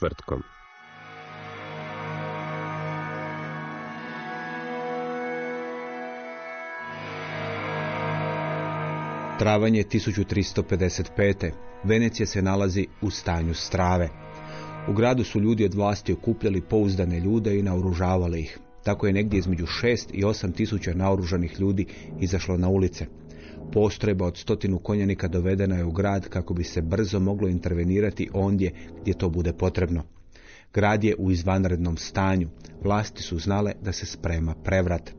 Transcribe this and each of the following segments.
Četvrtkom. Travanj je 1355. Venecija se nalazi u stanju strave. U gradu su ljudi od vlasti okupljali pouzdane ljude i naoružavali ih. Tako je negdje između 6 i 8 tisuća naoružanih ljudi izašlo na ulice. Postrojba od stotinu konjanika dovedena je u grad kako bi se brzo moglo intervenirati ondje gdje to bude potrebno. Grad je u izvanrednom stanju. Vlasti su znale da se sprema prevrat.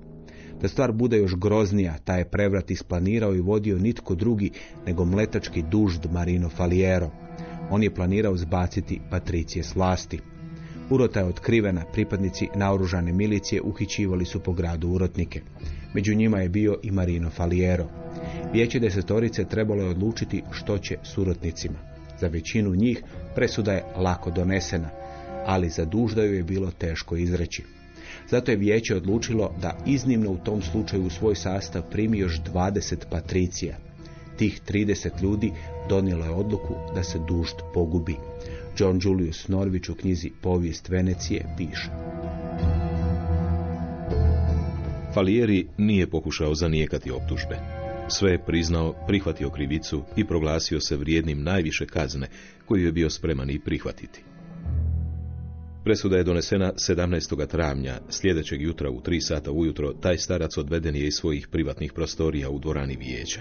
Da stvar bude još groznija, taj je prevrat isplanirao i vodio nitko drugi nego mletački dužd Marino Faliero. On je planirao zbaciti patricije s vlasti. Urota je otkrivena, pripadnici naoružane milicije uhićivali su po gradu urotnike. Među njima je bio i Marino Faliero. Vijeće desetorice trebalo je odlučiti što će s urotnicima. Za većinu njih presuda je lako donesena, ali za duždaju je bilo teško izreći. Zato je vijeće odlučilo da iznimno u tom slučaju u svoj sastav primi još 20 patricija. Tih 30 ljudi donijelo je odluku da se dužd pogubi. John Julius Norvić u knjizi Povijest Venecije piše. Falieri nije pokušao zanijekati optužbe. Sve je priznao, prihvatio krivicu i proglasio se vrijednim najviše kazne koju je bio spreman i prihvatiti. Presuda je donesena 17. travnja, sljedećeg jutra u 3 sata ujutro, taj starac odveden je iz svojih privatnih prostorija u dvorani vijeća.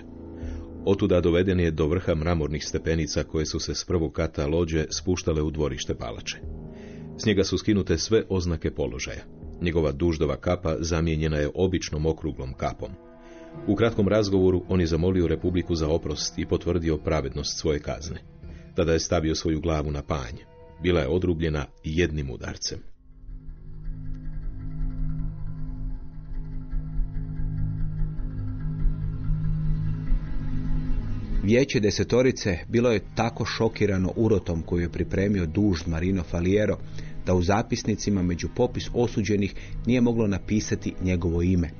Otuda doveden je do vrha mramornih stepenica koje su se s prvog kata lođe spuštale u dvorište palače. S njega su skinute sve oznake položaja. Njegova duždova kapa zamijenjena je običnom okruglom kapom. U kratkom razgovoru on je zamolio Republiku za oprost i potvrdio pravednost svoje kazne. Tada je stavio svoju glavu na panj. Bila je odrubljena jednim udarcem. Vijeće desetorice bilo je tako šokirano urotom koju je pripremio dužd Marino Faliero da u zapisnicima među popis osuđenih nije moglo napisati njegovo ime.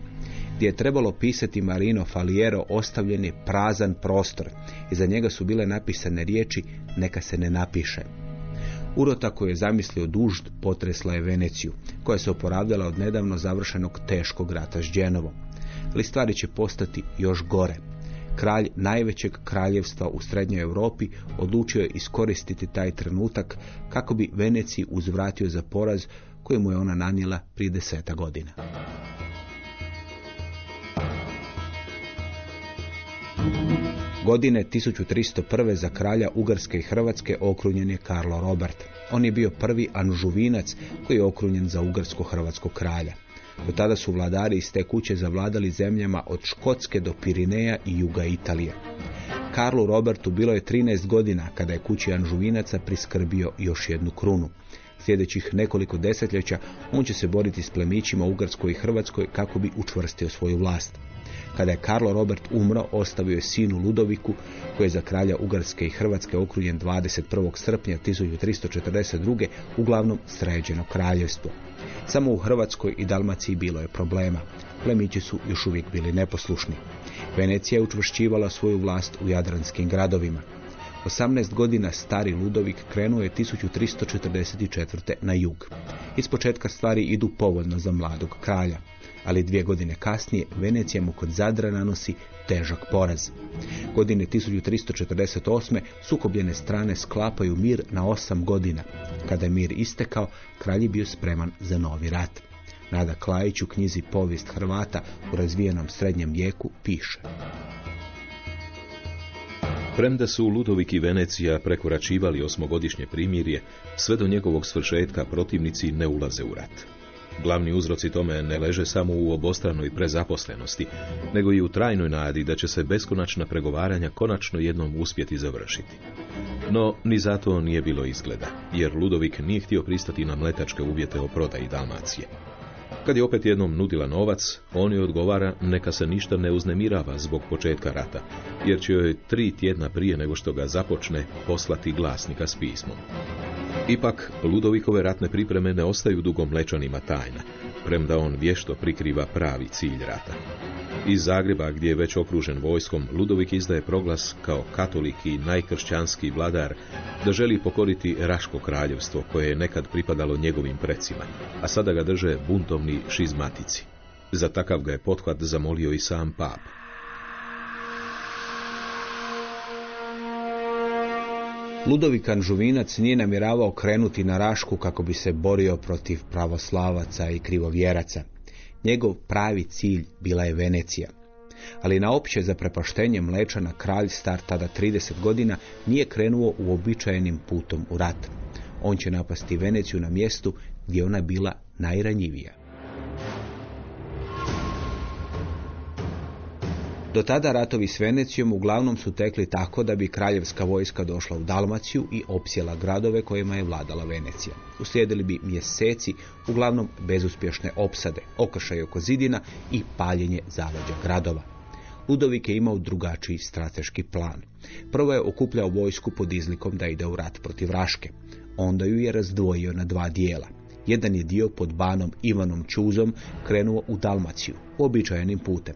Gdje je trebalo pisati Marino Faliero ostavljen je prazan prostor. Iza njega su bile napisane riječi neka se ne napiše. Urota koju je zamislio dužd potresla je Veneciju, koja se oporavljala od nedavno završenog teškog rata s Dženovom. Ali stvari će postati još gore. Kralj najvećeg kraljevstva u srednjoj Europi odlučio je iskoristiti taj trenutak kako bi Veneciji uzvratio za poraz koji mu je ona nanijela prije deseta godina. Godine 1301. za kralja Ugarske i Hrvatske okrunjen je Karlo Robert. On je bio prvi anžuvinac koji je okrunjen za ugarsko-hrvatskog kralja. Do tada su vladari iz te kuće zavladali zemljama od Škotske do Pirineja i juga Italije. Karlu Robertu bilo je 13 godina kada je kući Anžuvinaca priskrbio još jednu krunu. Sljedećih nekoliko desetljeća on će se boriti s plemićima Ugarskoj i Hrvatskoj kako bi učvrstio svoju vlast. Kada je Karlo Robert umro, ostavio je sinu Ludoviku, koji je za kralja Ugarske i Hrvatske okrunjen 21. srpnja 1342. uglavnom sređeno kraljevstvo. Samo u Hrvatskoj i Dalmaciji bilo je problema. Plemići su još uvijek bili neposlušni. Venecija je učvršćivala svoju vlast u jadranskim gradovima. 18 godina stari Ludovik krenuo je 1344. na jug. Iz početka stvari idu povoljno za mladog kralja, ali dvije godine kasnije Venecija mu kod Zadra nanosi težak poraz. Godine 1348. sukobljene strane sklapaju mir na osam godina. Kada je mir istekao, kralj je bio spreman za novi rat. Nada Klajić u knjizi Povijest Hrvata u razvijenom srednjem vijeku piše. Premda su Ludovik i Venecija prekoračivali osmogodišnje primirje, sve do njegovog svršetka protivnici ne ulaze u rat. Glavni uzroci tome ne leže samo u obostranoj prezaposlenosti, nego i u trajnoj nadi da će se beskonačna pregovaranja konačno jednom uspjeti završiti. No, ni zato nije bilo izgleda, jer Ludovik nije htio pristati na mletačke uvjete o prodaji Dalmacije. Kad je opet jednom nudila novac, on joj odgovara neka se ništa ne uznemirava zbog početka rata, jer će joj tri tjedna prije nego što ga započne poslati glasnika s pismom. Ipak, Ludovikove ratne pripreme ne ostaju dugo mlečanima tajna, premda on vješto prikriva pravi cilj rata. Iz Zagreba, gdje je već okružen vojskom, Ludovik izdaje proglas kao katolik i najkršćanski vladar da želi pokoriti Raško kraljevstvo koje je nekad pripadalo njegovim precima, a sada ga drže buntovni šizmatici. Za takav ga je pothvat zamolio i sam pap. Ludovikan Žuvinac nije namjeravao krenuti na Rašku kako bi se borio protiv pravoslavaca i krivovjeraca. Njegov pravi cilj bila je Venecija. Ali na opće zaprepaštenje Mlečana kralj star tada 30 godina nije krenuo uobičajenim putom u rat. On će napasti Veneciju na mjestu gdje ona bila najranjivija. Do tada ratovi s Venecijom uglavnom su tekli tako da bi kraljevska vojska došla u Dalmaciju i opsjela gradove kojima je vladala Venecija. Uslijedili bi mjeseci uglavnom bezuspješne opsade, okršaj oko zidina i paljenje zaleđa gradova. Ludovik je imao drugačiji strateški plan. Prvo je okupljao vojsku pod izlikom da ide u rat protiv Raške. Onda ju je razdvojio na dva dijela. Jedan je dio pod banom Ivanom Čuzom krenuo u Dalmaciju, običajenim putem.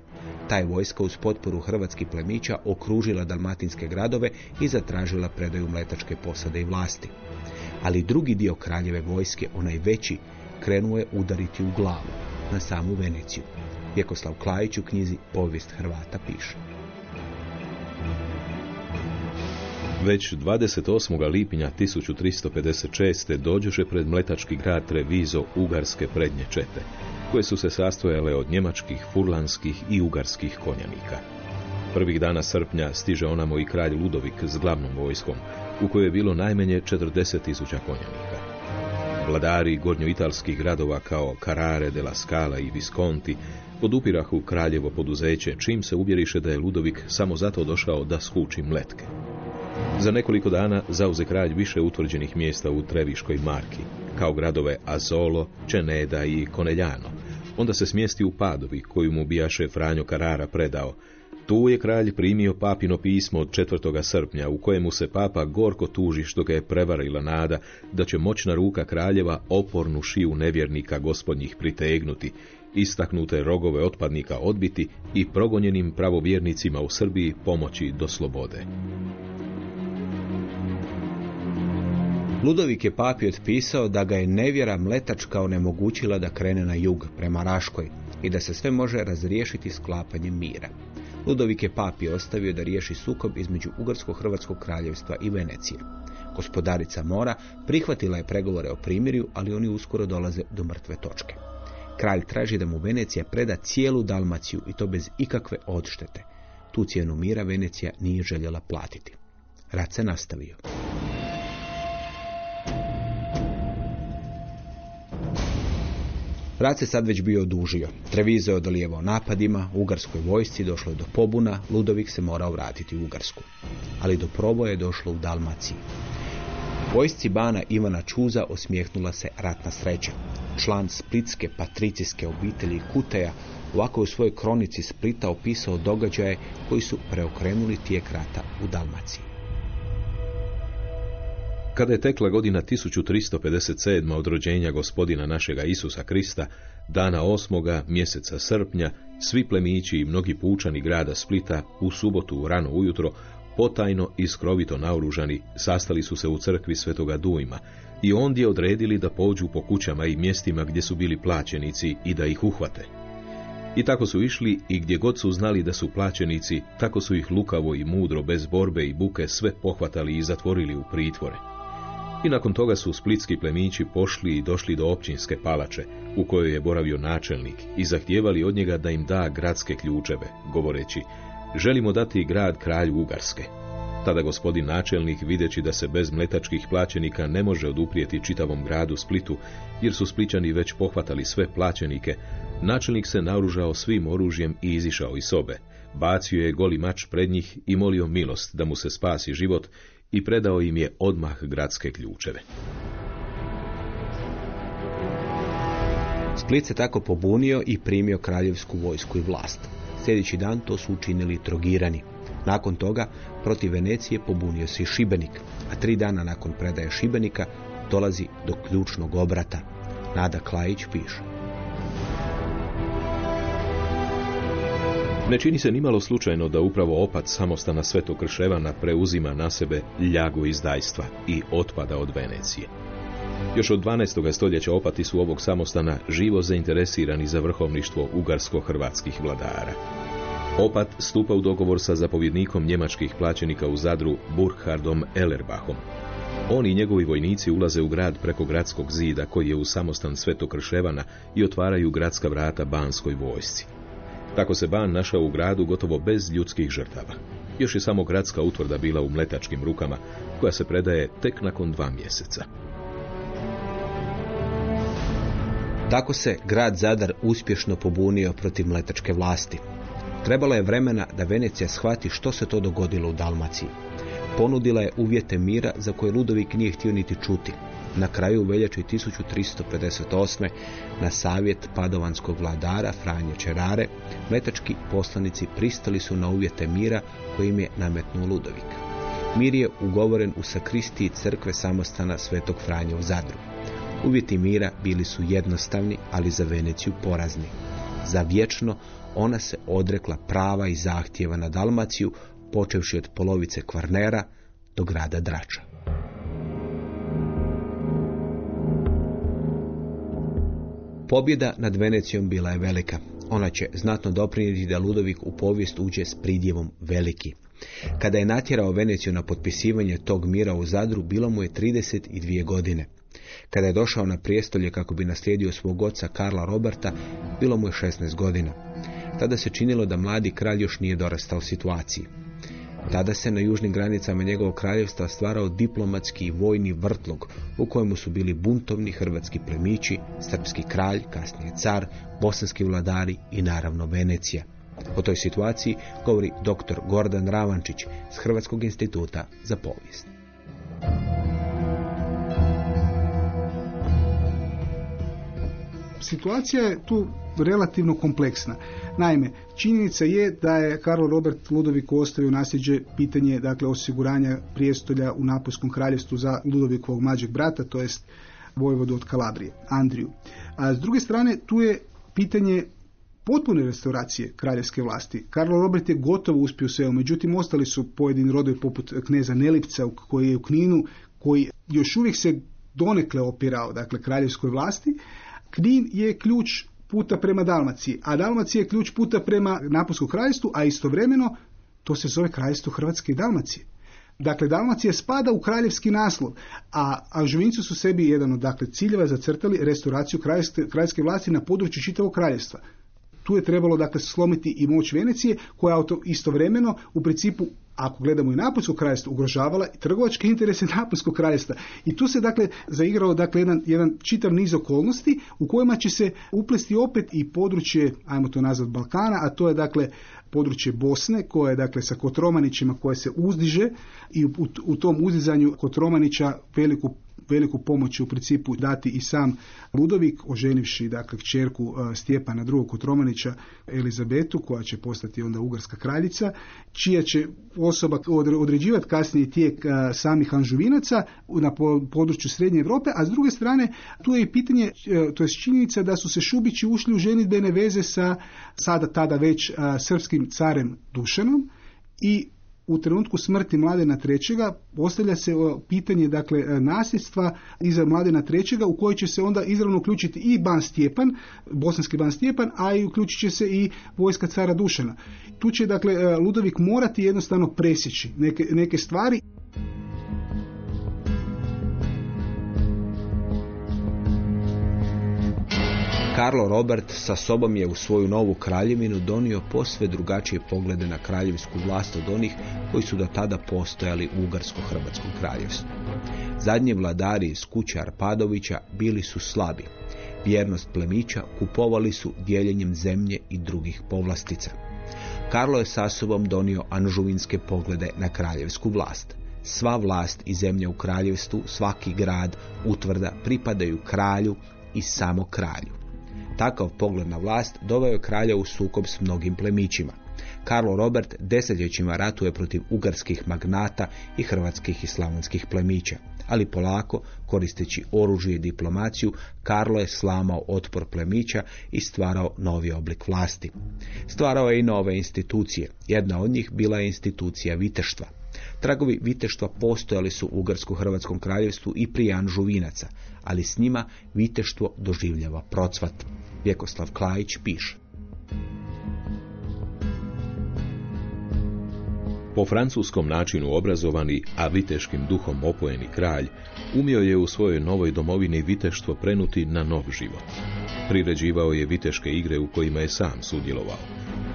Taj vojska uz potporu hrvatskih plemića okružila dalmatinske gradove i zatražila predaju mletačke posade i vlasti. Ali drugi dio kraljeve vojske, onaj veći, krenuo je udariti u glavu, na samu Veneciju. Vjekoslav Klajić u knjizi Povijest Hrvata piše. Već 28. lipnja 1356. dođoše pred mletački grad Trevizo ugarske prednje čete, koje su se sastojale od njemačkih, furlanskih i ugarskih konjanika. Prvih dana srpnja stiže onamo i kralj Ludovik s glavnom vojskom, u kojoj je bilo najmenje 40.000 konjanika. Vladari gornjoitalskih gradova kao Carrare de la Scala i Visconti podupirahu kraljevo poduzeće, čim se uvjeriše da je Ludovik samo zato došao da skuči mletke. Za nekoliko dana zauze kralj više utvrđenih mjesta u Treviškoj marki, kao gradove Azolo, Čeneda i Koneljano. Onda se smjesti u Padovi, koju mu bijaše Franjo Karara predao. Tu je kralj primio papino pismo od 4. srpnja, u kojemu se papa gorko tuži što ga je prevarila nada da će moćna ruka kraljeva opornu šiju nevjernika gospodnjih pritegnuti, istaknute rogove otpadnika odbiti i progonjenim pravovjernicima u Srbiji pomoći do slobode. Ludovik je papi otpisao da ga je nevjera mletačka onemogućila da krene na jug prema Raškoj i da se sve može razriješiti sklapanjem mira. Ludovik je papi ostavio da riješi sukob između Ugarsko-Hrvatskog kraljevstva i Venecije. Gospodarica mora prihvatila je pregovore o primirju, ali oni uskoro dolaze do mrtve točke. Kralj traži da mu Venecija preda cijelu Dalmaciju i to bez ikakve odštete. Tu cijenu mira Venecija nije željela platiti. Rat se nastavio. Rat se sad već bio odužio. Trevizo je odolijevao napadima, ugarskoj vojsci došlo je do pobuna, Ludovik se morao vratiti u Ugarsku. Ali do proboja je došlo u Dalmaciji. Vojsci bana Ivana Čuza osmijehnula se ratna sreća. Član splitske patricijske obitelji Kuteja ovako u svojoj kronici Splita opisao događaje koji su preokrenuli tijek rata u Dalmaciji. Kada je tekla godina 1357. od rođenja gospodina našega Isusa Krista, dana osmoga mjeseca srpnja, svi plemići i mnogi pučani grada Splita u subotu rano ujutro, potajno i skrovito naoružani, sastali su se u crkvi Svetoga Dujma i ondje odredili da pođu po kućama i mjestima gdje su bili plaćenici i da ih uhvate. I tako su išli i gdje god su znali da su plaćenici, tako su ih lukavo i mudro, bez borbe i buke sve pohvatali i zatvorili u pritvore. I nakon toga su splitski plemići pošli i došli do općinske palače, u kojoj je boravio načelnik, i zahtijevali od njega da im da gradske ključeve, govoreći, želimo dati grad kralju Ugarske. Tada gospodin načelnik, videći da se bez mletačkih plaćenika ne može oduprijeti čitavom gradu Splitu, jer su Spličani već pohvatali sve plaćenike, načelnik se naoružao svim oružjem i izišao iz sobe. Bacio je goli mač pred njih i molio milost da mu se spasi život i predao im je odmah gradske ključeve. Split se tako pobunio i primio kraljevsku vojsku i vlast. Sljedeći dan to su učinili trogirani. Nakon toga protiv Venecije pobunio se Šibenik, a tri dana nakon predaje Šibenika dolazi do ključnog obrata. Nada Klajić piše. Ne čini se nimalo slučajno da upravo opat samostana Svetog Krševana preuzima na sebe ljagu izdajstva i otpada od Venecije. Još od 12. stoljeća opati su ovog samostana živo zainteresirani za vrhovništvo ugarsko-hrvatskih vladara. Opat stupa u dogovor sa zapovjednikom njemačkih plaćenika u Zadru Burkhardom Ellerbachom. On i njegovi vojnici ulaze u grad preko gradskog zida koji je u samostan Svetog Krševana i otvaraju gradska vrata banskoj vojsci. Tako se ban našao u gradu gotovo bez ljudskih žrtava. Još je samo gradska utvrda bila u mletačkim rukama, koja se predaje tek nakon dva mjeseca. Tako se grad Zadar uspješno pobunio protiv mletačke vlasti. Trebalo je vremena da Venecija shvati što se to dogodilo u Dalmaciji. Ponudila je uvjete mira za koje Ludovik nije htio niti čuti. Na kraju u veljači 1358. na savjet padovanskog vladara Franje Čerare, mletački poslanici pristali su na uvjete mira koje im je nametnuo Ludovik. Mir je ugovoren u sakristiji crkve samostana Svetog Franje u Zadru. Uvjeti mira bili su jednostavni, ali za Veneciju porazni. Za vječno ona se odrekla prava i zahtjeva na Dalmaciju, počevši od polovice Kvarnera do grada Drača. Pobjeda nad Venecijom bila je velika. Ona će znatno doprinijeti da Ludovik u povijest uđe s pridjevom veliki. Kada je natjerao Veneciju na potpisivanje tog mira u Zadru, bilo mu je 32 godine. Kada je došao na prijestolje kako bi naslijedio svog oca Karla Roberta, bilo mu je 16 godina. Tada se činilo da mladi kralj još nije dorastao situaciji. Tada se na južnim granicama njegovog kraljevstva stvarao diplomatski i vojni vrtlog u kojemu su bili buntovni hrvatski plemići, srpski kralj, kasnije car, bosanski vladari i naravno Venecija. O toj situaciji govori dr. Gordan Ravančić s Hrvatskog instituta za povijest. Situacija je tu relativno kompleksna. Naime, činjenica je da je Karlo Robert Ludoviku ostavio nasljeđe pitanje dakle osiguranja prijestolja u Napoljskom kraljevstvu za Ludovikovog mlađeg brata, to jest vojvodu od Kalabrije, Andriju. A s druge strane, tu je pitanje potpune restauracije kraljevske vlasti. Karlo Robert je gotovo uspio sve, međutim ostali su pojedini rodovi poput kneza Nelipca koji je u Kninu, koji još uvijek se donekle opirao dakle kraljevskoj vlasti. Knin je ključ puta prema Dalmaciji, a Dalmacija je ključ puta prema Napolskom kraljestvu, a istovremeno to se zove kraljevstvo Hrvatske i Dalmacije. Dakle, Dalmacija spada u kraljevski naslov, a Alžuvinci su sebi jedan od dakle, ciljeva zacrtali restauraciju kraljevske, kraljevske vlasti na području čitavog kraljevstva. Tu je trebalo dakle slomiti i moć Venecije koja istovremeno u principu ako gledamo i Napoljsko kraljevstvo, ugrožavala i trgovačke interese Napoljskog kraljevstva. I tu se dakle zaigrao dakle jedan, jedan čitav niz okolnosti u kojima će se uplesti opet i područje, ajmo to nazvati Balkana, a to je dakle područje Bosne koje je dakle sa Kotromanićima koje se uzdiže i u, u tom uzdizanju Kotromanića veliku veliku pomoć u principu dati i sam Ludovik, oženivši dakle kćerku e, Stjepana II. Kotromanića Elizabetu, koja će postati onda ugarska kraljica, čija će osoba određivati kasnije tijek e, samih Anžuvinaca na području Srednje Europe, a s druge strane tu je i pitanje, e, to je činjenica da su se Šubići ušli u ženitbene veze sa sada tada već srpskim carem Dušanom i u trenutku smrti Mladena trećega postavlja se pitanje dakle e, nasljedstva iza Mladena trećega u koji će se onda izravno uključiti i Ban Stjepan, bosanski Ban Stjepan, a i uključit će se i vojska cara Dušana. Tu će dakle e, Ludovik morati jednostavno presjeći neke, neke stvari. Karlo Robert sa sobom je u svoju novu kraljevinu donio posve drugačije poglede na kraljevsku vlast od onih koji su do tada postojali u Ugarsko-Hrvatskom kraljevstvu. Zadnji vladari iz kuće Arpadovića bili su slabi. Vjernost plemića kupovali su dijeljenjem zemlje i drugih povlastica. Karlo je sa sobom donio anžuvinske poglede na kraljevsku vlast. Sva vlast i zemlja u kraljevstvu, svaki grad, utvrda pripadaju kralju i samo kralju. Takav pogled na vlast doveo kralja u sukob s mnogim plemićima. Karlo Robert desetljećima ratuje protiv ugarskih magnata i hrvatskih i slavonskih plemića, ali polako, koristeći oružje i diplomaciju, Karlo je slamao otpor plemića i stvarao novi oblik vlasti. Stvarao je i nove institucije. Jedna od njih bila je institucija viteštva. Tragovi viteštva postojali su u Ugarsko-Hrvatskom kraljevstvu i prije Anžuvinaca, ali s njima viteštvo doživljava procvat. Vjekoslav Klajić piše. Po francuskom načinu obrazovani, a viteškim duhom opojeni kralj, umio je u svojoj novoj domovini viteštvo prenuti na nov život. Priređivao je viteške igre u kojima je sam sudjelovao.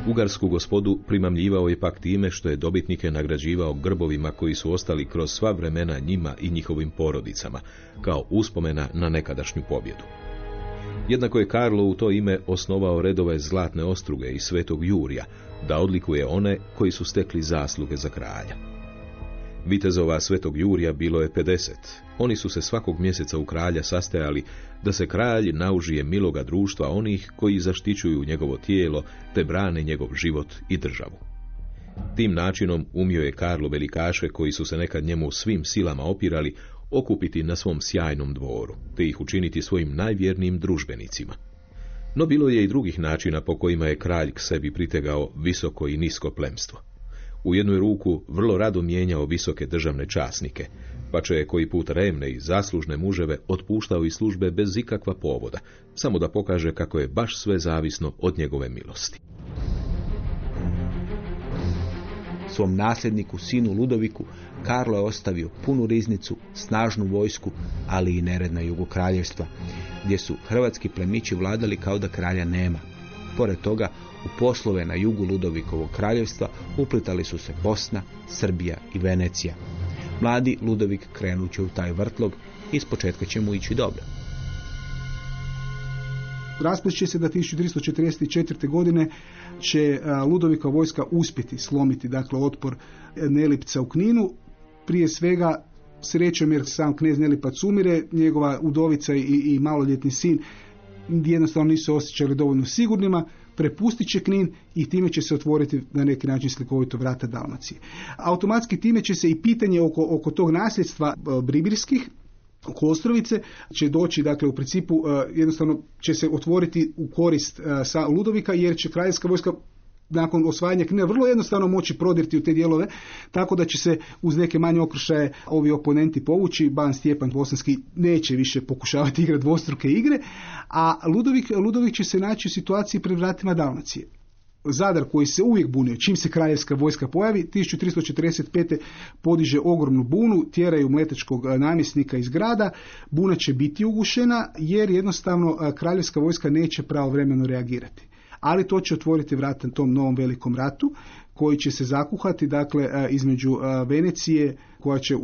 Ugarsku gospodu primamljivao je pak time što je dobitnike nagrađivao grbovima koji su ostali kroz sva vremena njima i njihovim porodicama, kao uspomena na nekadašnju pobjedu. Jednako je Karlo u to ime osnovao redove Zlatne ostruge i Svetog Jurija, da odlikuje one koji su stekli zasluge za kralja. Vitezova Svetog Jurija bilo je 50. Oni su se svakog mjeseca u kralja sastajali da se kralj naužije miloga društva onih koji zaštićuju njegovo tijelo te brane njegov život i državu. Tim načinom umio je Karlo velikaše koji su se nekad njemu svim silama opirali okupiti na svom sjajnom dvoru, te ih učiniti svojim najvjernijim družbenicima. No bilo je i drugih načina po kojima je kralj k sebi pritegao visoko i nisko plemstvo. U jednu ruku vrlo rado mijenjao visoke državne časnike, pa će je koji put revne i zaslužne muževe otpuštao iz službe bez ikakva povoda, samo da pokaže kako je baš sve zavisno od njegove milosti. Svom nasljedniku, sinu Ludoviku, Karlo je ostavio punu riznicu, snažnu vojsku, ali i nered na gdje su hrvatski plemići vladali kao da kralja nema. Pored toga, u poslove na jugu Ludovikovog kraljevstva uplitali su se Bosna, Srbija i Venecija. Mladi Ludovik krenut će u taj vrtlog i s početka će mu ići dobro. Raspliće se da 1344. godine će Ludovika vojska uspjeti slomiti dakle otpor Nelipca u Kninu. Prije svega srećom jer sam knez Nelipac umire, njegova udovica i, i maloljetni sin jednostavno nisu osjećali dovoljno sigurnima, prepustit će Knin i time će se otvoriti na neki način slikovito vrata Dalmacije. Automatski time će se i pitanje oko, oko tog nasljedstva bribirskih oko Ostrovice će doći, dakle u principu jednostavno će se otvoriti u korist sa Ludovika jer će kraljevska vojska nakon osvajanja Knina vrlo jednostavno moći prodirti u te dijelove, tako da će se uz neke manje okršaje ovi oponenti povući. Ban Stjepan Bosanski neće više pokušavati igrati dvostruke igre, a Ludovik, Ludovik će se naći u situaciji pred vratima Dalmacije. Zadar koji se uvijek bunio, čim se kraljevska vojska pojavi, 1345. podiže ogromnu bunu, tjeraju mletečkog namjesnika iz grada, buna će biti ugušena jer jednostavno kraljevska vojska neće pravovremeno reagirati ali to će otvoriti vrata tom novom velikom ratu koji će se zakuhati dakle između Venecije koja će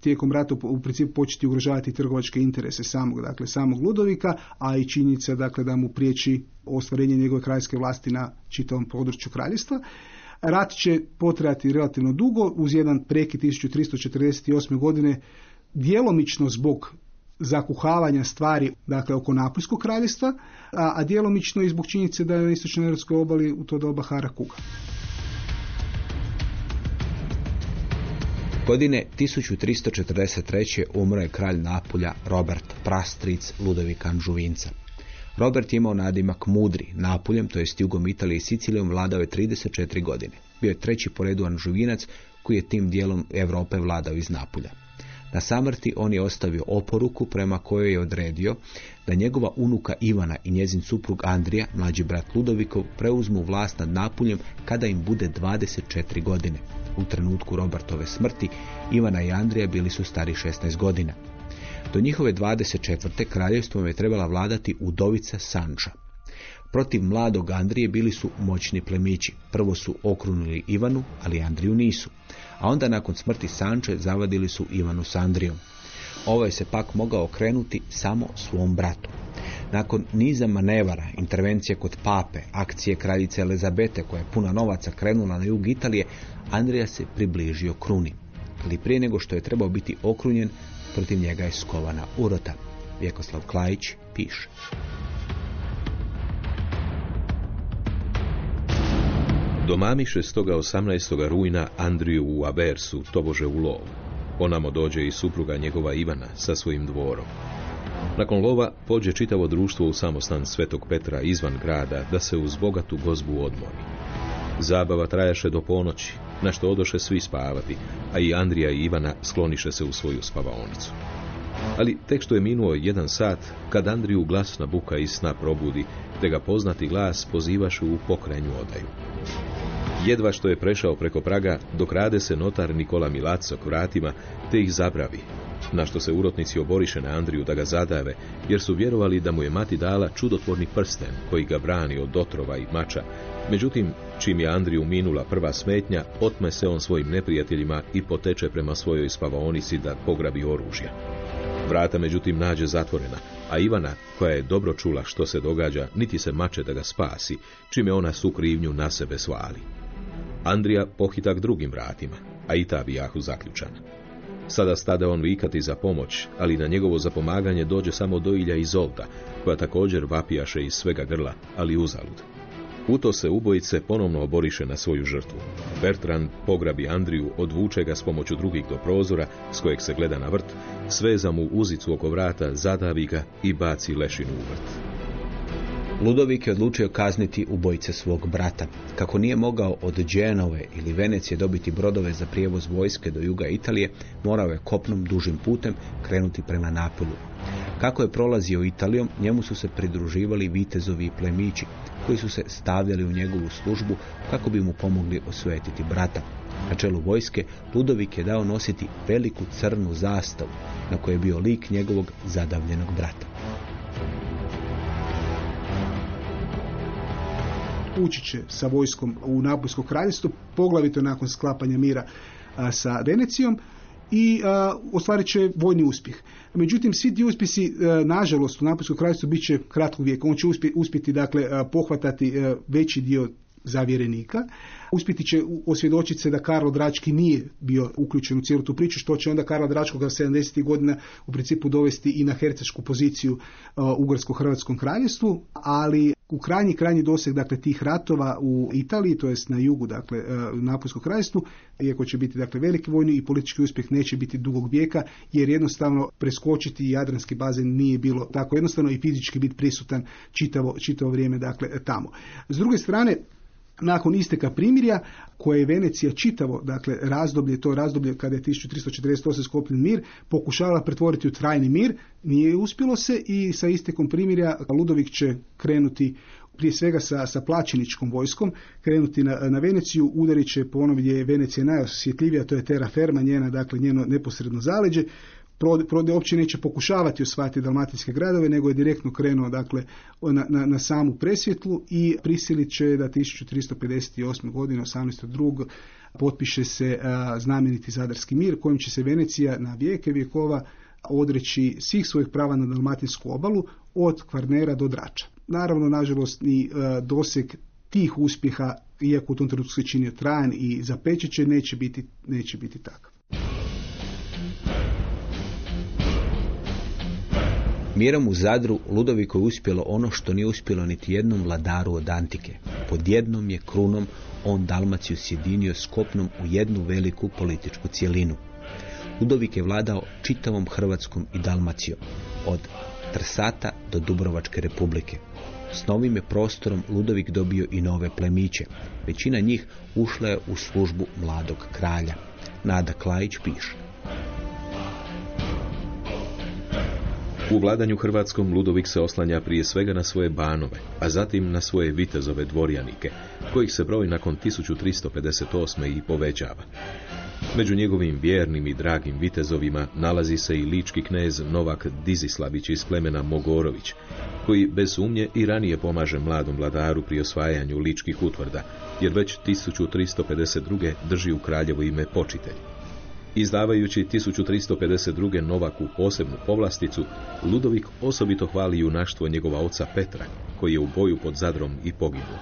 tijekom rata u principu početi ugrožavati trgovačke interese samog, dakle, samog Ludovika, a i činjenica dakle, da mu priječi ostvarenje njegove kraljske vlasti na čitavom području kraljevstva. Rat će potrajati relativno dugo, uz jedan preki 1348. godine, djelomično zbog zakuhavanja stvari dakle oko Napoljskog kraljevstva, a, a djelomično i zbog činjenice da je na istočnoj obali u to doba Hara Kuga. Godine 1343. umro je kralj Napulja Robert, prastric Ludovika Anžuvinca. Robert je imao nadimak Mudri, Napuljem, to jest jugom Italije i Sicilijom, vladao je 34 godine. Bio je treći po redu Anžuvinac koji je tim dijelom Europe vladao iz Napulja. Na samrti on je ostavio oporuku prema kojoj je odredio da njegova unuka Ivana i njezin suprug Andrija, mlađi brat Ludovikov, preuzmu vlast nad Napuljem kada im bude 24 godine. U trenutku Robertove smrti Ivana i Andrija bili su stari 16 godina. Do njihove 24. kraljevstvom je trebala vladati udovica Sanča. Protiv mladog Andrije bili su moćni plemići. Prvo su okrunili Ivanu, ali Andriju nisu. A onda nakon smrti Sanče zavadili su Ivanu s Andrijom. Ovaj se pak mogao okrenuti samo svom bratu. Nakon niza manevara, intervencije kod pape, akcije kraljice Elizabete koja je puna novaca krenula na jug Italije, Andrija se približio kruni. Ali prije nego što je trebao biti okrunjen, protiv njega je skovana urota. Vjekoslav Klajić piše. Domamiše stoga 18. rujna Andriju u Aversu, tobože u lov. Onamo dođe i supruga njegova Ivana sa svojim dvorom. Nakon lova pođe čitavo društvo u samostan Svetog Petra izvan grada da se uz bogatu gozbu odmori. Zabava trajaše do ponoći, na što odoše svi spavati, a i Andrija i Ivana skloniše se u svoju spavaonicu. Ali tek što je minuo jedan sat, kad Andriju glasna buka iz sna probudi, te ga poznati glas pozivaše u pokrenju odaju. Jedva što je prešao preko praga, dok rade se notar Nikola Milaco k vratima, te ih zabravi, na što se urotnici oboriše na Andriju da ga zadave, jer su vjerovali da mu je mati dala čudotvorni prsten koji ga brani od dotrova i mača. Međutim, čim je Andriju minula prva smetnja, otme se on svojim neprijateljima i poteče prema svojoj spavaonici da pograbi oružja. Vrata međutim nađe zatvorena, a Ivana, koja je dobro čula što se događa, niti se mače da ga spasi, čime ona su krivnju na sebe svali. Andrija pohitak drugim vratima, a i ta bijahu zaključana. Sada stade on vikati za pomoć, ali na njegovo zapomaganje dođe samo doilja i Zolta, koja također vapijaše iz svega grla, ali uzalud. U to se ubojice ponovno oboriše na svoju žrtvu. Bertrand pograbi Andriju, odvuče ga s pomoću drugih do prozora, s kojeg se gleda na vrt, sveza mu uzicu oko vrata, zadavi ga i baci lešinu u vrt. Ludovik je odlučio kazniti ubojice svog brata. Kako nije mogao od Dženove ili Venecije dobiti brodove za prijevoz vojske do juga Italije, morao je kopnom dužim putem krenuti prema Napolju. Kako je prolazio Italijom, njemu su se pridruživali vitezovi i plemići, koji su se stavljali u njegovu službu kako bi mu pomogli osvetiti brata. Na čelu vojske Ludovik je dao nositi veliku crnu zastavu na kojoj je bio lik njegovog zadavljenog brata. Ući će sa vojskom u Napoljsko kraljevstvo, poglavito nakon sklapanja mira sa Venecijom i ostvarit će vojni uspjeh. Međutim, svi ti uspjesi, nažalost, u Napoljskom kraljevstvu bit će kratkog vijeka. On će uspje, uspjeti dakle, pohvatati veći dio zavjerenika. Uspjeti će osvjedočiti se da Karlo Drački nije bio uključen u cijelu tu priču, što će onda Karla Dračkoga 70. godina u principu dovesti i na hercešku poziciju uh, Ugarsko-Hrvatskom kraljevstvu, ali u krajnji, krajnji doseg dakle, tih ratova u Italiji, to jest na jugu, dakle, uh, na Apoljskom kraljevstvu, iako će biti dakle, veliki vojni i politički uspjeh neće biti dugog vijeka, jer jednostavno preskočiti Jadranski bazen nije bilo tako jednostavno i fizički biti prisutan čitavo, čitavo vrijeme dakle, tamo. S druge strane, nakon isteka primirja koje je Venecija čitavo, dakle razdoblje, to razdoblje kada je 1348 sklopljen mir, pokušavala pretvoriti u trajni mir, nije uspjelo se i sa istekom primirja Ludovik će krenuti prije svega sa, sa plaćeničkom vojskom, krenuti na, na Veneciju, udarit će po je Venecija najosjetljivija, to je Terra Ferma, njena, dakle njeno neposredno zaleđe, Prode uopće neće pokušavati osvajati dalmatinske gradove, nego je direktno krenuo dakle, na, na, na samu presvjetlu i prisilit će da 1358. godine, 18.2. potpiše se a, znameniti Zadarski mir, kojim će se Venecija na vijeke vjekova odreći svih svojih prava na dalmatinsku obalu, od Kvarnera do Drača. Naravno, nažalost, ni doseg tih uspjeha, iako u tom trenutku se činio trajan i zapečeće, neće biti, neće biti takav. Mirom u Zadru Ludoviku je uspjelo ono što nije uspjelo niti jednom vladaru od Antike. Pod jednom je krunom on Dalmaciju sjedinio s kopnom u jednu veliku političku cjelinu. Ludovik je vladao čitavom Hrvatskom i Dalmacijom, od Trsata do Dubrovačke republike. S novim je prostorom Ludovik dobio i nove plemiće. Većina njih ušla je u službu mladog kralja. Nada Klajić piše. U vladanju Hrvatskom Ludovik se oslanja prije svega na svoje banove, a zatim na svoje vitezove dvorjanike, kojih se broj nakon 1358. i povećava. Među njegovim vjernim i dragim vitezovima nalazi se i lički knez Novak Dizislavić iz plemena Mogorović, koji bez sumnje i ranije pomaže mladom vladaru pri osvajanju ličkih utvrda, jer već 1352. drži u kraljevo ime počitelj. Izdavajući 1352. Novaku posebnu povlasticu, Ludovik osobito hvali junaštvo njegova oca Petra, koji je u boju pod Zadrom i poginuo.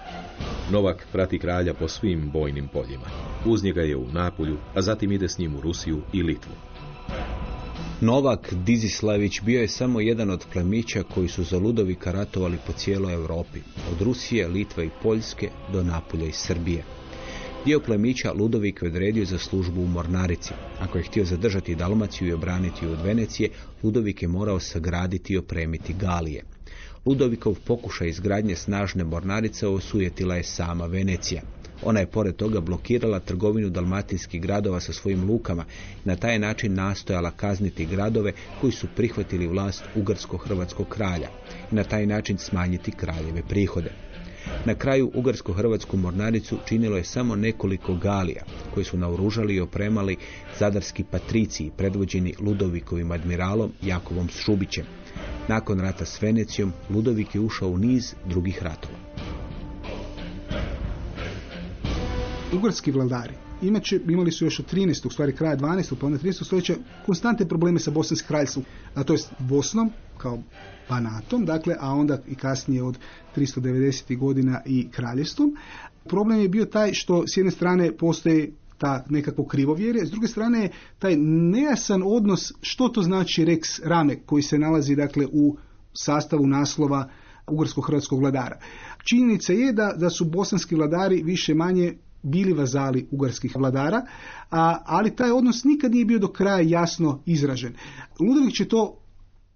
Novak prati kralja po svim bojnim poljima. Uz njega je u Napolju, a zatim ide s njim u Rusiju i Litvu. Novak Dizislavić bio je samo jedan od plemića koji su za Ludovika ratovali po cijeloj Europi, od Rusije, Litve i Poljske do Napolja i Srbije. Dio plemića Ludovik je odredio za službu u Mornarici. Ako je htio zadržati Dalmaciju i obraniti ju od Venecije, Ludovik je morao sagraditi i opremiti Galije. Ludovikov pokušaj izgradnje snažne mornarice osujetila je sama Venecija. Ona je pored toga blokirala trgovinu dalmatinskih gradova sa svojim lukama i na taj način nastojala kazniti gradove koji su prihvatili vlast ugarsko-hrvatskog kralja i na taj način smanjiti kraljeve prihode. Na kraju Ugarsko-Hrvatsku mornaricu činilo je samo nekoliko galija koji su naoružali i opremali zadarski patriciji predvođeni Ludovikovim admiralom Jakovom Šubićem. Nakon rata s Venecijom Ludovik je ušao u niz drugih ratova. Ugarski vladari Inače, imali su još od 13. u stvari kraja 12. pa onda 13. stoljeća konstantne probleme sa bosanskim kraljstvom, a to je Bosnom kao Banatom, dakle, a onda i kasnije od 390. godina i kraljevstvom. Problem je bio taj što s jedne strane postoji ta nekako krivovjerje, s druge strane taj nejasan odnos što to znači Rex Rame koji se nalazi dakle u sastavu naslova ugarsko-hrvatskog vladara. Činjenica je da, da su bosanski vladari više manje bili vazali ugarskih vladara, a, ali taj odnos nikad nije bio do kraja jasno izražen. Ludovik će to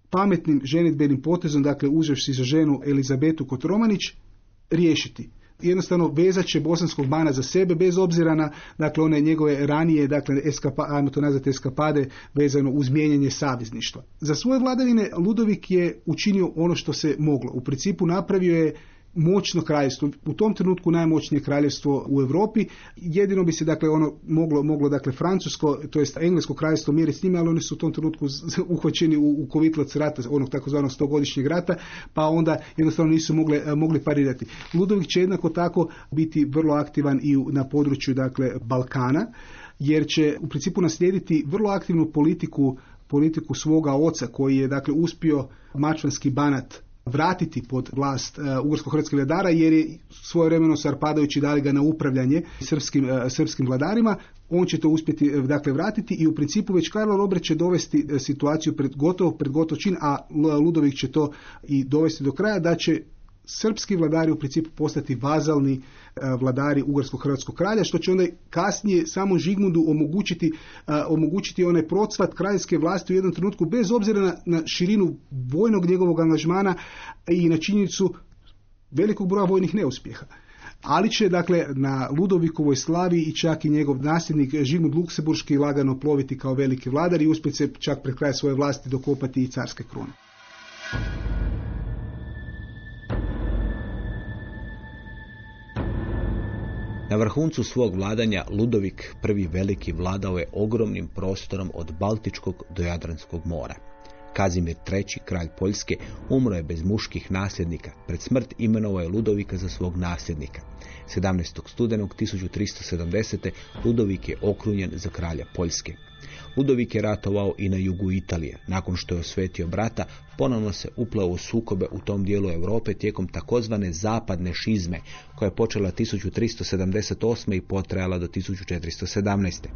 pametnim ženitbenim potezom, dakle uzevši za ženu Elizabetu Kotromanić, riješiti. Jednostavno vezat će bosanskog bana za sebe bez obzira na dakle, one njegove ranije, dakle, eskapa, ajmo to nazvati eskapade vezano uz mijenjanje savezništva. Za svoje vladavine Ludovik je učinio ono što se moglo. U principu napravio je moćno kraljevstvo, u tom trenutku najmoćnije kraljevstvo u Europi. Jedino bi se dakle ono moglo, moglo dakle francusko, to jest englesko kraljevstvo mjeriti s njima, ali oni su u tom trenutku uhvaćeni u, u kovitlac rata, onog takozvanog stogodišnjeg rata, pa onda jednostavno nisu mogli, mogli parirati. Ludovik će jednako tako biti vrlo aktivan i na području dakle Balkana, jer će u principu naslijediti vrlo aktivnu politiku politiku svoga oca koji je dakle uspio mačvanski banat vratiti pod vlast uh, ugarsko-hrvatskih vladara jer je svojevremeno Sarpadajući dali ga na upravljanje srpskim, uh, srpskim vladarima. On će to uspjeti uh, dakle vratiti i u principu već Karlo Robert će dovesti situaciju pred gotovo, pred gotov čin, a Ludovik će to i dovesti do kraja da će srpski vladari u principu postati vazalni e, vladari Ugarsko-Hrvatskog kralja, što će onda kasnije samo Žigmundu omogućiti, e, omogućiti onaj procvat kraljevske vlasti u jednom trenutku bez obzira na, na širinu vojnog njegovog angažmana i na činjenicu velikog broja vojnih neuspjeha. Ali će dakle na Ludovikovoj slavi i čak i njegov nasljednik Žigmund Luksemburški lagano ploviti kao veliki vladar i uspjeti se čak pred kraj svoje vlasti dokopati i carske krune. Na vrhuncu svog vladanja Ludovik prvi veliki vladao je ogromnim prostorom od Baltičkog do Jadranskog mora. Kazimir III, kralj Poljske, umro je bez muških nasljednika. Pred smrt imenovao je Ludovika za svog nasljednika. 17. studenog 1370. Ludovik je okrunjen za kralja Poljske. Ludovik je ratovao i na jugu Italije. Nakon što je osvetio brata, ponovno se uplao u sukobe u tom dijelu Europe tijekom takozvane zapadne šizme, koja je počela 1378. i potrajala do 1417.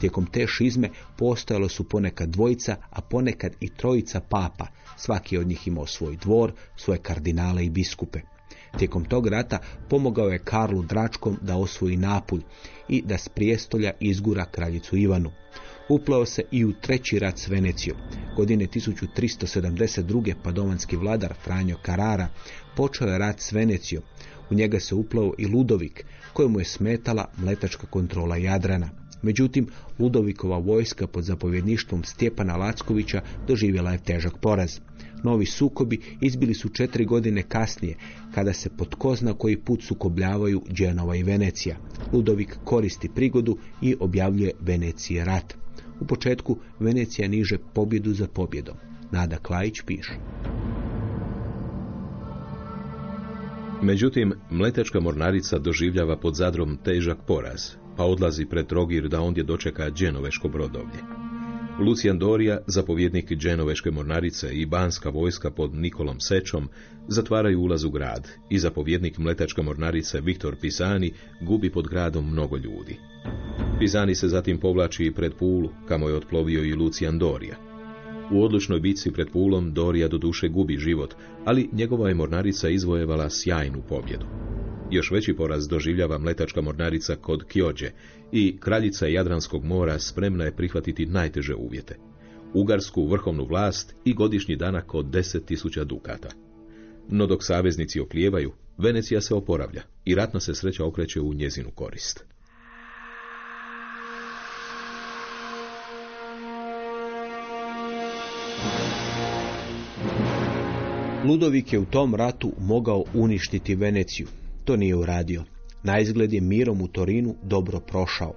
Tijekom te šizme postojalo su ponekad dvojica, a ponekad i trojica papa. Svaki od njih imao svoj dvor, svoje kardinale i biskupe. Tijekom tog rata pomogao je Karlu Dračkom da osvoji Napulj i da s prijestolja izgura kraljicu Ivanu. Uplao se i u treći rat s Venecijom. Godine 1372. padovanski vladar Franjo Carrara počeo je rat s Venecijom. U njega se uplao i Ludovik, kojemu je smetala mletačka kontrola Jadrana. Međutim, Ludovikova vojska pod zapovjedništvom Stjepana Lackovića doživjela je težak poraz. Novi sukobi izbili su četiri godine kasnije, kada se pod ko zna koji put sukobljavaju Dženova i Venecija. Ludovik koristi prigodu i objavljuje Venecije rat. U početku Venecija niže pobjedu za pobjedom. Nada Klajić piše. Međutim, mletečka mornarica doživljava pod Zadrom težak poraz, pa odlazi pred Trogir da ondje dočeka Dženoveško brodovlje. Lucijan Dorija, zapovjednik Dženoveške mornarice i banska vojska pod Nikolom Sečom zatvaraju ulaz u grad i zapovjednik mletačke mornarice Viktor Pisani gubi pod gradom mnogo ljudi. Pisani se zatim povlači i pred Pulu, kamo je otplovio i Lucijan Dorija. U odlučnoj bitci pred Pulom Dorija do duše gubi život, ali njegova je mornarica izvojevala sjajnu pobjedu. Još veći poraz doživljava mletačka mornarica kod Kjođe i kraljica Jadranskog mora spremna je prihvatiti najteže uvjete. Ugarsku vrhovnu vlast i godišnji danak od deset tisuća dukata. No dok saveznici oklijevaju, Venecija se oporavlja i ratna se sreća okreće u njezinu korist. Ludovik je u tom ratu mogao uništiti Veneciju. To nije uradio. Na izgled je mirom u Torinu dobro prošao.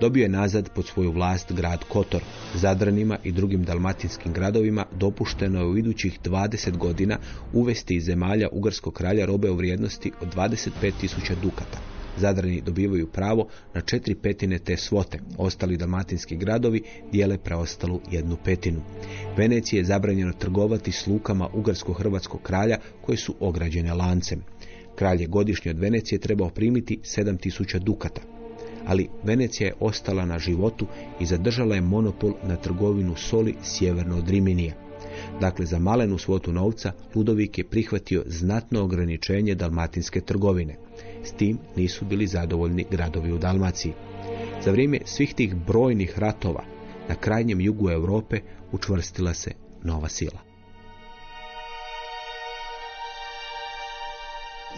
Dobio je nazad pod svoju vlast grad Kotor. Zadranima i drugim dalmatinskim gradovima dopušteno je u idućih 20 godina uvesti iz zemalja Ugarskog kralja robe u vrijednosti od 25.000 dukata. Zadrani dobivaju pravo na četiri petine te svote. Ostali dalmatinski gradovi dijele preostalu jednu petinu. Veneciji je zabranjeno trgovati s lukama Ugarsko-Hrvatskog kralja koje su ograđene lancem. Kralj je godišnje od Venecije trebao primiti 7000 dukata. Ali Venecija je ostala na životu i zadržala je monopol na trgovinu soli sjeverno od Riminija. Dakle, za malenu svotu novca Ludovik je prihvatio znatno ograničenje dalmatinske trgovine. S tim nisu bili zadovoljni gradovi u Dalmaciji. Za vrijeme svih tih brojnih ratova na krajnjem jugu Europe učvrstila se nova sila.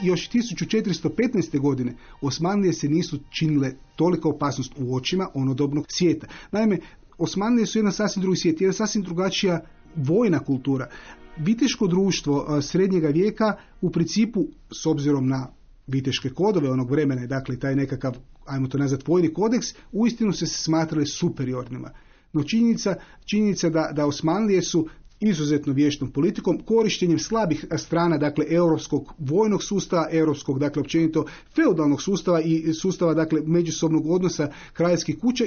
još 1415. godine Osmanlije se nisu činile toliko opasnost u očima onodobnog svijeta. Naime, Osmanlije su jedan sasvim drugi svijet, jedna sasvim drugačija vojna kultura. Viteško društvo srednjega vijeka u principu, s obzirom na viteške kodove onog vremena, dakle taj nekakav, ajmo to nazvati, vojni kodeks, uistinu se smatrali superiornima. No činjenica, činjenica da, da Osmanlije su izuzetno vještom politikom, korištenjem slabih strana, dakle, europskog vojnog sustava, europskog, dakle, općenito feudalnog sustava i sustava, dakle, međusobnog odnosa kraljevskih kuća,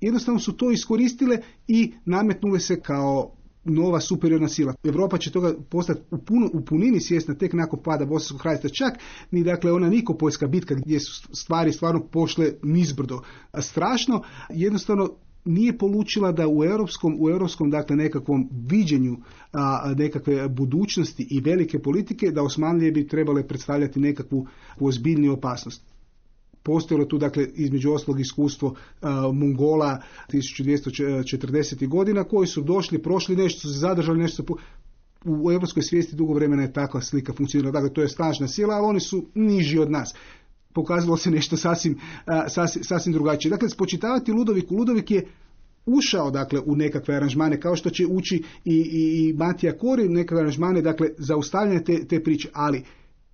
jednostavno su to iskoristile i nametnule se kao nova superiorna sila. Europa će toga postati u, puno, u punini svjesna tek nakon pada Bosanskog kraljevstva. Čak ni dakle ona Nikopoljska bitka gdje su stvari stvarno pošle nizbrdo. strašno, jednostavno nije polučila da u europskom, u europskom dakle nekakvom viđenju a, nekakve budućnosti i velike politike da Osmanlije bi trebale predstavljati nekakvu ozbiljniju opasnost. Postojalo tu dakle između oslog iskustvo a, Mongola 1240. godina koji su došli, prošli nešto su zadržali, nešto u europskoj svijesti dugo vremena je takva slika funkcionirala. Dakle, to je snažna sila, ali oni su niži od nas pokazalo se nešto sasvim, sasvim, sasvim drugačije. Dakle, spočitavati Ludoviku, Ludovik je ušao dakle u nekakve aranžmane kao što će ući i, i, i Matija Kori nekakve aranžmane dakle zaustavljanje te, te priče ali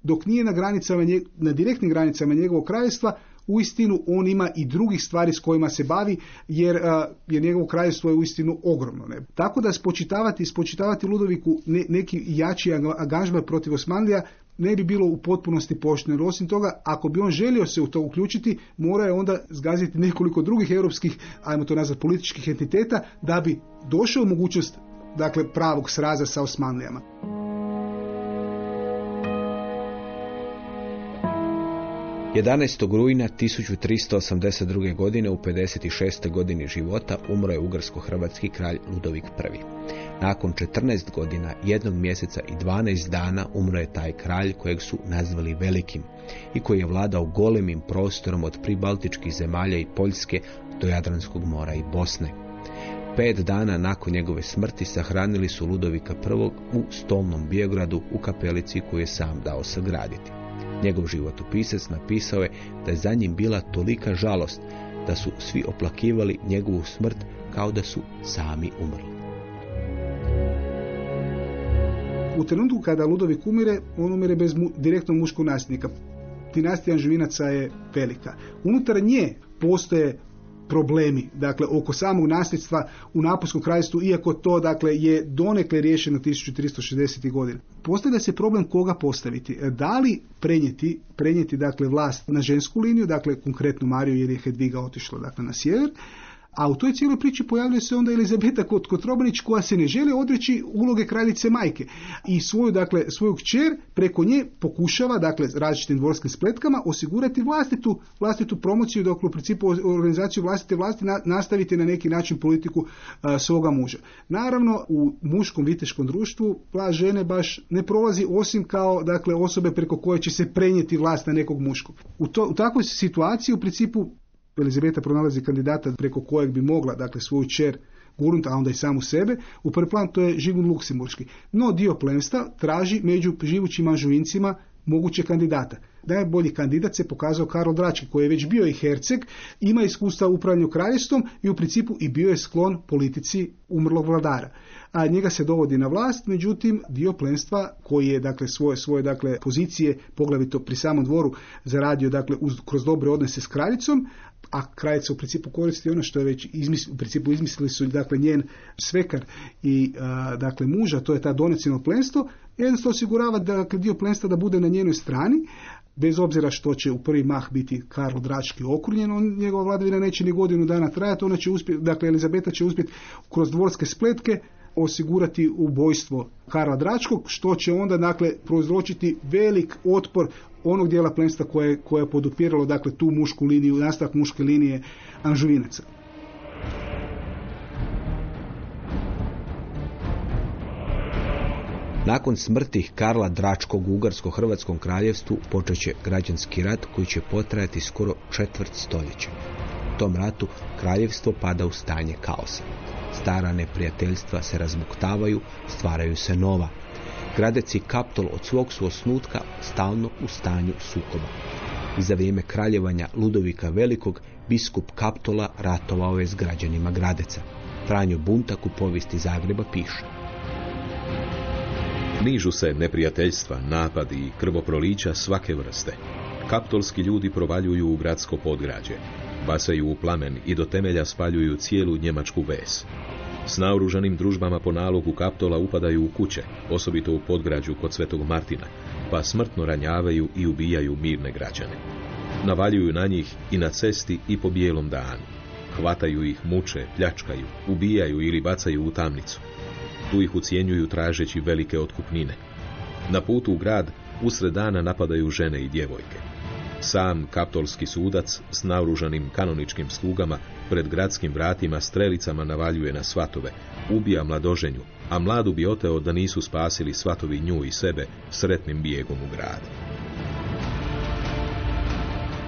dok nije na granicama na direktnim granicama njegovog kraljevstva uistinu on ima i drugih stvari s kojima se bavi jer je njegovo kraljevstvo je uistinu ogromno ne? tako da spočitavati spočitavati Ludoviku neki jači angažman protiv Osmanlija ne bi bilo u potpunosti pošteno. Osim toga, ako bi on želio se u to uključiti, mora je onda zgaziti nekoliko drugih europskih, ajmo to nazvati, političkih entiteta, da bi došao mogućnost dakle, pravog sraza sa Osmanlijama. 11. rujna 1382. godine u 56. godini života umro je ugarsko-hrvatski kralj Ludovik I. Nakon 14 godina, jednog mjeseca i 12 dana umro je taj kralj kojeg su nazvali Velikim i koji je vladao golemim prostorom od pribaltičkih zemalja i Poljske do Jadranskog mora i Bosne. Pet dana nakon njegove smrti sahranili su Ludovika I u stolnom Biogradu u kapelici koju je sam dao sagraditi. Njegov životopisac napisao je da je za njim bila tolika žalost da su svi oplakivali njegovu smrt kao da su sami umrli. U trenutku kada Ludovik umire, on umire bez mu, direktnog muškog nasljednika. dinastija Anžvinaca je velika. Unutar nje postoje problemi, dakle, oko samog nasljedstva u Napolskom kraljestvu, iako to, dakle, je donekle riješeno 1360. godina. Postavlja se problem koga postaviti. Da li prenijeti, prenijeti dakle, vlast na žensku liniju, dakle, konkretno Mariju jer je Hedviga otišla dakle, na sjever, a u toj cijeloj priči pojavljuje se onda Elizabeta Kotrobanić koja se ne želi odreći uloge kraljice majke i svoju, dakle, svoju kćer preko nje pokušava, dakle, različitim dvorskim spletkama osigurati vlastitu, vlastitu promociju, dakle, u principu organizaciju vlastite vlasti nastaviti na neki način politiku svoga muža. Naravno, u muškom viteškom društvu vlast žene baš ne prolazi osim kao, dakle, osobe preko koje će se prenijeti vlast na nekog muškog. U, to, u takvoj situaciji u principu Elizabeta pronalazi kandidata preko kojeg bi mogla, dakle, svoju čer gurnuti, a onda i samu sebe, u prvi plan to je Žigun Luksemburški. No dio plemstva traži među živućim anžuvincima moguće kandidata. Najbolji kandidat se pokazao Karol Drački, koji je već bio i herceg, ima iskustva u upravljanju kraljestvom i u principu i bio je sklon politici umrlog vladara. A njega se dovodi na vlast, međutim dio plenstva koji je dakle svoje svoje dakle pozicije poglavito pri samom dvoru zaradio dakle uz, kroz dobre odnose s kraljicom, a kraljica u principu koristi ono što je već izmisli, u principu izmislili su dakle njen svekar i dakle muža, to je ta donacijno plenstvo, jednostavno osigurava dakle, dio plenstva da bude na njenoj strani, bez obzira što će u prvi mah biti Karl Drački okrunjen, on, njegova vladavina neće ni godinu dana trajati, ona će uspjeti, dakle Elizabeta će uspjeti kroz dvorske spletke osigurati ubojstvo Karla Dračkog, što će onda dakle prouzročiti velik otpor onog dijela plemstva koje, koje je podupiralo dakle tu mušku liniju, nastavak muške linije Anžuvinaca. Nakon smrti Karla Dračkog u Ugarsko-Hrvatskom kraljevstvu počeće građanski rat koji će potrajati skoro četvrt stoljeća. Tom ratu kraljevstvo pada u stanje kaosa. Stara neprijateljstva se razbuktavaju, stvaraju se nova. Gradec i Kaptol od svog su osnutka stalno u stanju sukoba. I za vrijeme kraljevanja Ludovika Velikog biskup Kaptola ratovao je s građanima Gradeca. Franjo Buntak u povijesti Zagreba piše. Nižu se neprijateljstva, napadi i krvoprolića svake vrste. Kaptolski ljudi provaljuju u gradsko podgrađe, basaju u plamen i do temelja spaljuju cijelu njemačku ves. S naoružanim družbama po nalogu Kaptola upadaju u kuće, osobito u podgrađu kod Svetog Martina, pa smrtno ranjavaju i ubijaju mirne građane. Navaljuju na njih i na cesti i po bijelom danu. Hvataju ih, muče, pljačkaju, ubijaju ili bacaju u tamnicu. Tu ih ucijenjuju tražeći velike otkupnine. Na putu u grad usred dana napadaju žene i djevojke. Sam kaptolski sudac s naoružanim kanoničkim slugama pred gradskim vratima strelicama navaljuje na svatove, ubija mladoženju, a mladu bi oteo da nisu spasili svatovi nju i sebe sretnim bijegom u grad.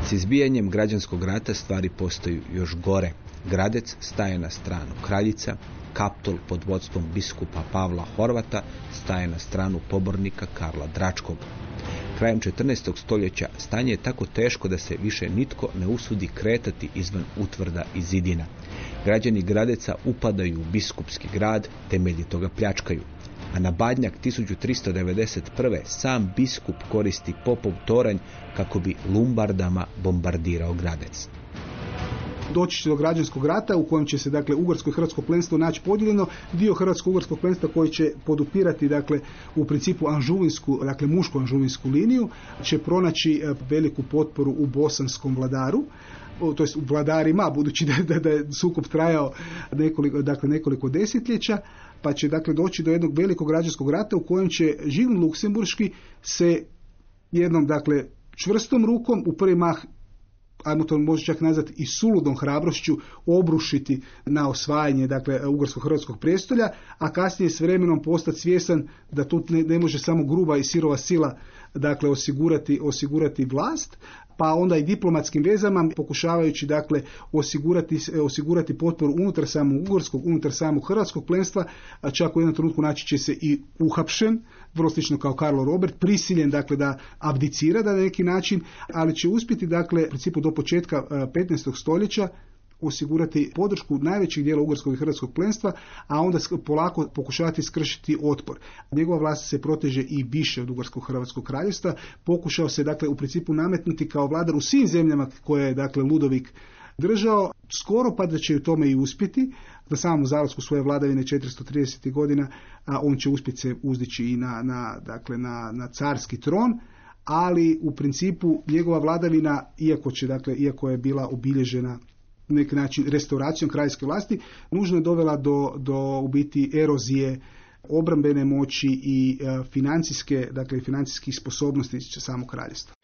S izbijanjem građanskog rata stvari postaju još gore. Gradec staje na stranu kraljica, Kaptol pod vodstvom biskupa Pavla Horvata staje na stranu pobornika Karla Dračkog. Krajem 14. stoljeća stanje je tako teško da se više nitko ne usudi kretati izvan utvrda i zidina. Građani Gradeca upadaju u biskupski grad, temelji toga pljačkaju. A na Badnjak 1391. sam biskup koristi popov toranj kako bi lumbardama bombardirao Gradec doći će do građanskog rata u kojem će se dakle ugarsko i hrvatsko plenstvo naći podijeljeno, dio hrvatsko-ugarskog plenstva koji će podupirati dakle u principu anžuvinsku, dakle mušku anžuvinsku liniju, će pronaći e, veliku potporu u bosanskom vladaru, to jest u vladarima, budući da, da, da je sukob trajao nekoliko, dakle, nekoliko desetljeća, pa će dakle doći do jednog velikog građanskog rata u kojem će Živn Luksemburški se jednom dakle čvrstom rukom u prvi mah ajmo to može čak nazvati i suludom hrabrošću obrušiti na osvajanje dakle ugarsko-hrvatskog prijestolja, a kasnije s vremenom postati svjestan da tu ne, ne može samo gruba i sirova sila dakle osigurati, osigurati vlast, pa onda i diplomatskim vezama pokušavajući dakle osigurati, osigurati potporu unutar samog ugorskog, unutar samog hrvatskog plenstva, a čak u jednom trenutku naći će se i uhapšen, vrlo slično kao Karlo Robert, prisiljen dakle da abdicira da na neki način, ali će uspjeti dakle u principu do početka 15. stoljeća osigurati podršku najvećeg dijela ugarskog i hrvatskog plenstva, a onda polako pokušavati skršiti otpor. Njegova vlast se proteže i više od ugarskog hrvatskog kraljevstva. Pokušao se dakle u principu nametnuti kao vladar u svim zemljama koje je dakle Ludovik držao, skoro pa da će u tome i uspjeti, na samom zalasku svoje vladavine 430. godina, a on će uspjeti se uzdići i na, na, dakle, na, na carski tron, ali u principu njegova vladavina, iako, će, dakle, iako je bila obilježena na neki način restauracijom kraljevske vlasti, nužno je dovela do, do u biti erozije obrambene moći i e, financijske, dakle financijskih sposobnosti samog kraljevstva.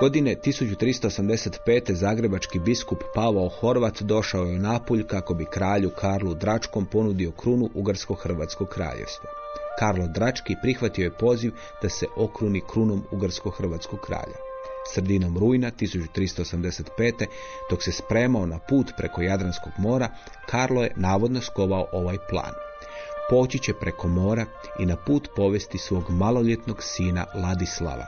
Godine 1385. zagrebački biskup Pavao Horvat došao je u Napulj kako bi kralju Karlu Dračkom ponudio krunu Ugarsko-Hrvatskog kraljevstva. Karlo Drački prihvatio je poziv da se okruni krunom Ugarsko-Hrvatskog kralja. Sredinom rujna 1385. dok se spremao na put preko Jadranskog mora, Karlo je navodno skovao ovaj plan. Poći će preko mora i na put povesti svog maloljetnog sina Ladislava,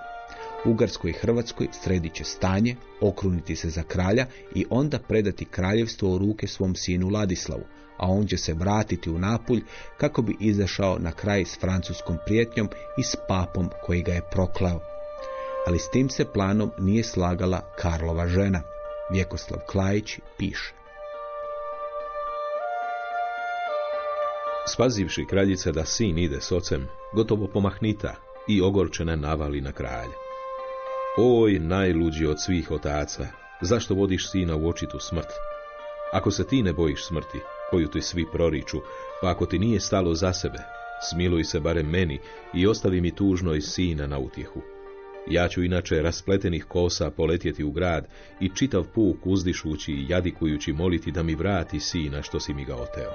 Ugarskoj i Hrvatskoj sredit će stanje, okruniti se za kralja i onda predati kraljevstvo u ruke svom sinu Ladislavu, a on će se vratiti u Napulj kako bi izašao na kraj s francuskom prijetnjom i s papom koji ga je proklao. Ali s tim se planom nije slagala Karlova žena. Vjekoslav Klajić piše. Spazivši kraljica da sin ide s ocem, gotovo pomahnita i ogorčena navali na kralja. Oj, najluđi od svih otaca, zašto vodiš sina u očitu smrt? Ako se ti ne bojiš smrti, koju ti svi proriču, pa ako ti nije stalo za sebe, smiluj se barem meni i ostavi mi tužno iz sina na utjehu. Ja ću inače raspletenih kosa poletjeti u grad i čitav puk uzdišući i jadikujući moliti da mi vrati sina što si mi ga oteo.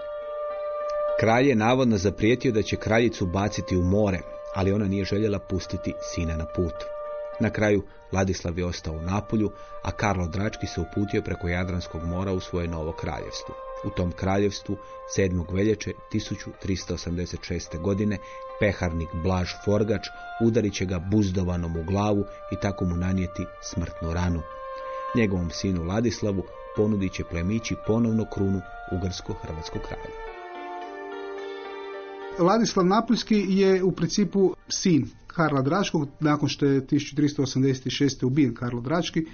Kralj je navodno zaprijetio da će kraljicu baciti u more, ali ona nije željela pustiti sina na put. Na kraju Ladislav je ostao u Napolju, a Karlo Drački se uputio preko Jadranskog mora u svoje novo kraljevstvo. U tom kraljevstvu 7. veljače 1386. godine peharnik Blaž Forgač udarit će ga buzdovanom u glavu i tako mu nanijeti smrtnu ranu. Njegovom sinu Ladislavu ponudit će plemići ponovno krunu Ugarsko-Hrvatskog kralja. Ladislav Napoljski je u principu sin Karla Dračkog, nakon što je 1386. ubijen Karlo Drački,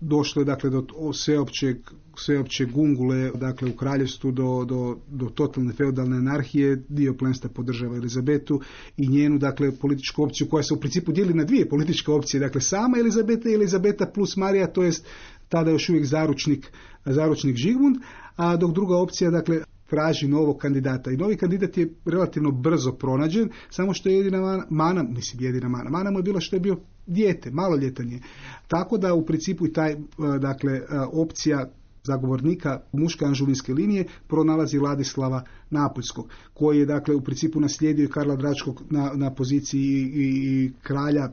došlo je dakle do sveopćeg, sveopće gungule dakle u kraljevstvu do, do, do totalne feudalne anarhije, dio plenstva podržava Elizabetu i njenu dakle političku opciju koja se u principu dijeli na dvije političke opcije, dakle sama Elizabeta i Elizabeta plus Marija, to jest tada još uvijek zaručnik, zaručnik Žigmund, a dok druga opcija dakle traži novog kandidata. I novi kandidat je relativno brzo pronađen, samo što je jedina mana, mislim jedina mana, mana mu je bilo što je bio dijete, maloljetan je. Tako da u principu i taj, e, dakle, e, opcija zagovornika muške anžulinske linije pronalazi Ladislava Napoljskog, koji je dakle u principu naslijedio Karla Dračkog na, na poziciji i, i kralja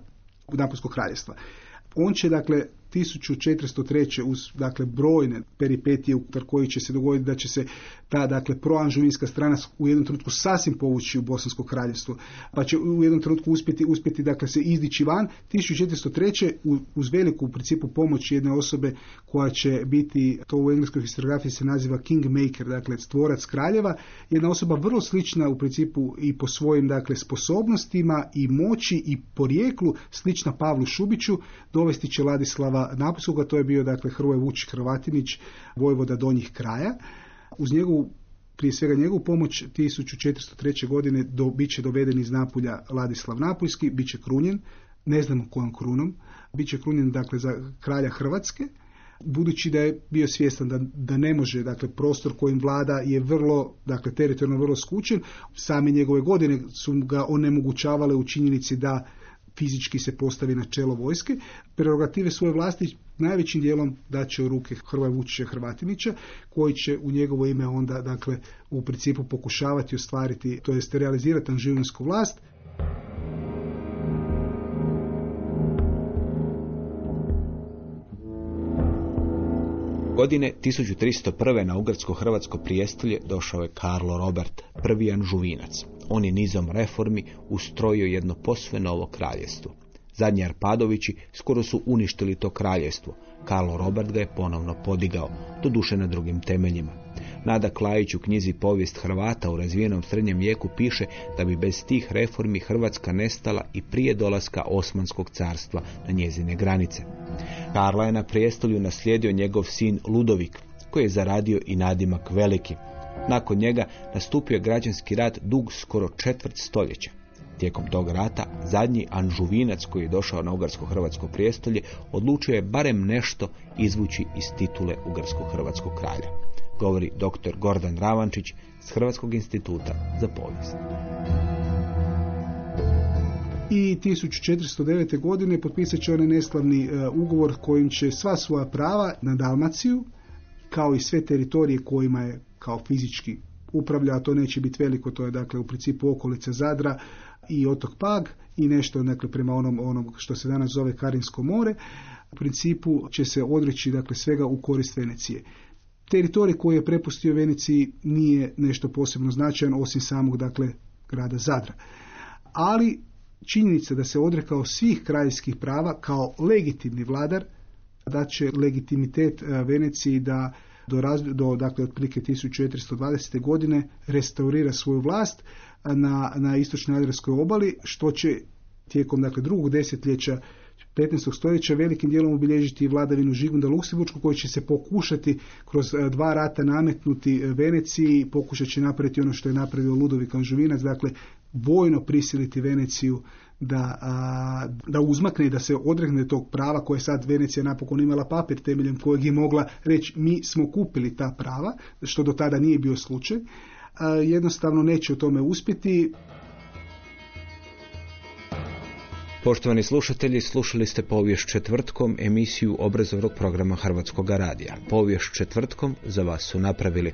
Napoljskog kraljestva. On će dakle 1403. uz dakle brojne peripetije unutar koji će se dogoditi da će se ta dakle proanžuvinska strana u jednom trenutku sasvim povući u Bosansko kraljevstvo, pa će u jednom trenutku uspjeti uspjeti dakle se izdići van 1403. uz veliku u principu pomoć jedne osobe koja će biti to u engleskoj historiografiji se naziva kingmaker, dakle stvorac kraljeva, jedna osoba vrlo slična u principu i po svojim dakle sposobnostima i moći i porijeklu slična Pavlu Šubiću, dovesti će Ladislava Napolskoga, to je bio dakle Hrvoje Vučić Hrvatinić, vojvoda donjih kraja. Uz njegovu prije svega njegovu pomoć 1403. godine do, bit će doveden iz Napulja Ladislav Napuljski, bit će krunjen, ne znamo kojom krunom, bit će krunjen dakle za kralja Hrvatske, budući da je bio svjestan da, da ne može, dakle prostor kojim vlada je vrlo, dakle teritorijalno vrlo skučen, same njegove godine su ga onemogućavale u činjenici da fizički se postavi na čelo vojske, prerogative svoje vlasti najvećim dijelom daće u ruke Hrvoja Vučića Hrvatinića, koji će u njegovo ime onda, dakle, u principu pokušavati ostvariti, to jest realizirati anživinsku vlast. Godine 1301. na Ugarsko-Hrvatsko prijestolje došao je Karlo Robert, prvi anžuvinac. On je nizom reformi ustrojio jedno posve novo kraljevstvo. Zadnji Arpadovići skoro su uništili to kraljevstvo. Karlo Robert ga je ponovno podigao, doduše na drugim temeljima. Nada Klajić u knjizi Povijest Hrvata u razvijenom srednjem vijeku piše da bi bez tih reformi Hrvatska nestala i prije dolaska Osmanskog carstva na njezine granice. Karla je na prijestolju naslijedio njegov sin Ludovik, koji je zaradio i nadimak veliki. Nakon njega nastupio je građanski rat dug skoro četvrt stoljeća. Tijekom tog rata zadnji Anžuvinac koji je došao na ugarsko-hrvatsko prijestolje odlučio je barem nešto izvući iz titule ugarsko-hrvatskog kralja. Govori dr. Gordan Ravančić s Hrvatskog instituta za povijest. I 1409. godine potpisat će onaj neslavni e, ugovor kojim će sva svoja prava na Dalmaciju, kao i sve teritorije kojima je kao fizički upravlja, a to neće biti veliko, to je dakle u principu okolica Zadra, i otok Pag i nešto dakle, prema onom, onom što se danas zove Karinsko more, u principu će se odreći dakle, svega u korist Venecije. Teritorij koji je prepustio Veneciji nije nešto posebno značajan osim samog dakle, grada Zadra. Ali činjenica da se odrekao svih kraljevskih prava kao legitimni vladar, da će legitimitet e, Veneciji da do, do dakle, otprilike 1420. godine restaurira svoju vlast, na, na istočnoj Adranskoj obali, što će tijekom dakle, drugog desetljeća 15. stoljeća velikim dijelom obilježiti vladavinu Žigunda Luksemburgsku koji će se pokušati kroz e, dva rata nametnuti e, Veneciji, pokušat će napraviti ono što je napravio Ludovik Anžuvinac, dakle vojno prisiliti Veneciju da, da uzmakne i da se odrekne tog prava koje sad Venecija napokon imala papir temeljem kojeg je mogla reći mi smo kupili ta prava, što do tada nije bio slučaj jednostavno neće u tome uspjeti. Poštovani slušatelji, slušali ste povijest četvrtkom emisiju obrazovnog programa Hrvatskog radija. Povijest četvrtkom za vas su napravili.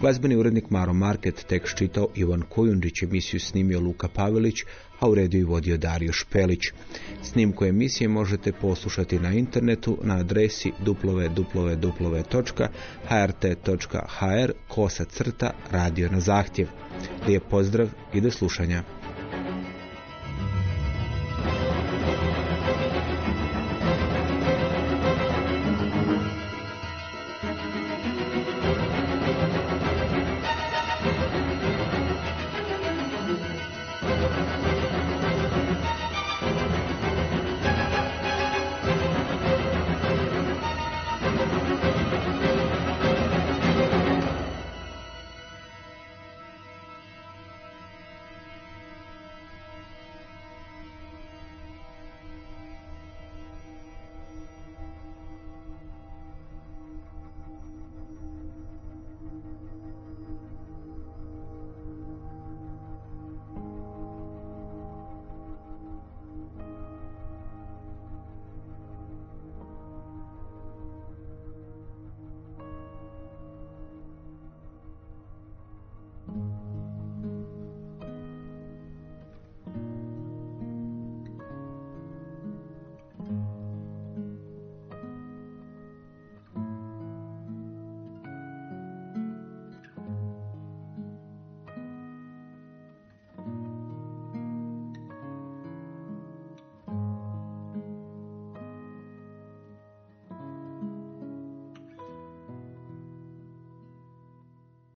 Glazbeni urednik Maro Market tekst čitao Ivan Kojundić, emisiju snimio Luka Pavelić, a u redu i vodio Dario Špelić. Snimku emisije možete poslušati na internetu na adresi www.hrt.hr kosa crta radio na zahtjev. Lijep pozdrav i do slušanja.